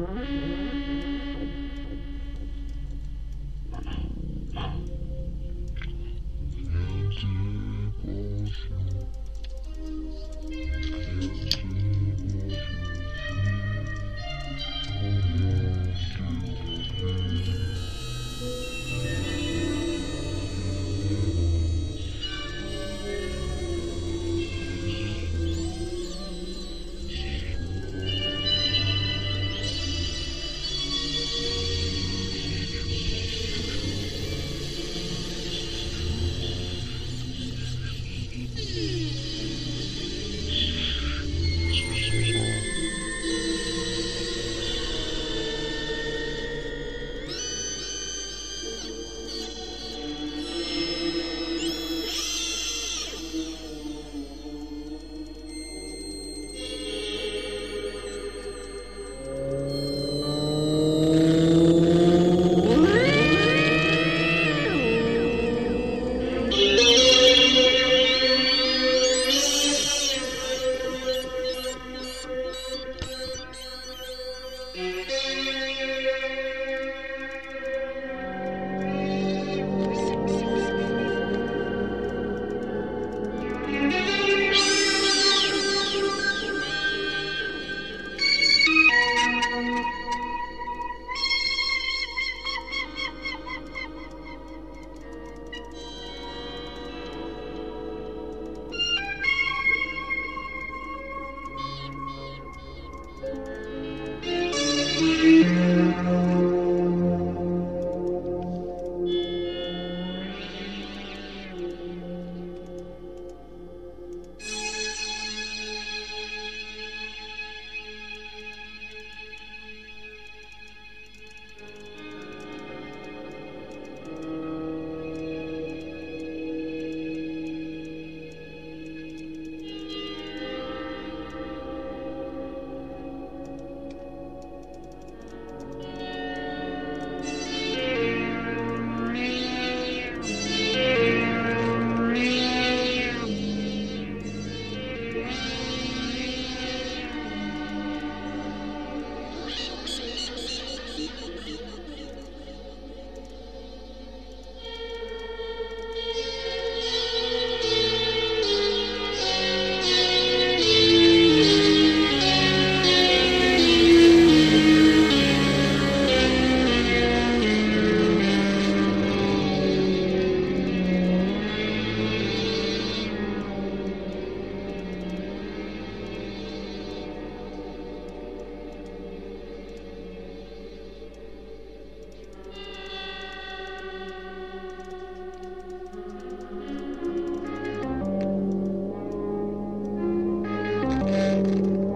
Thank you. Bye.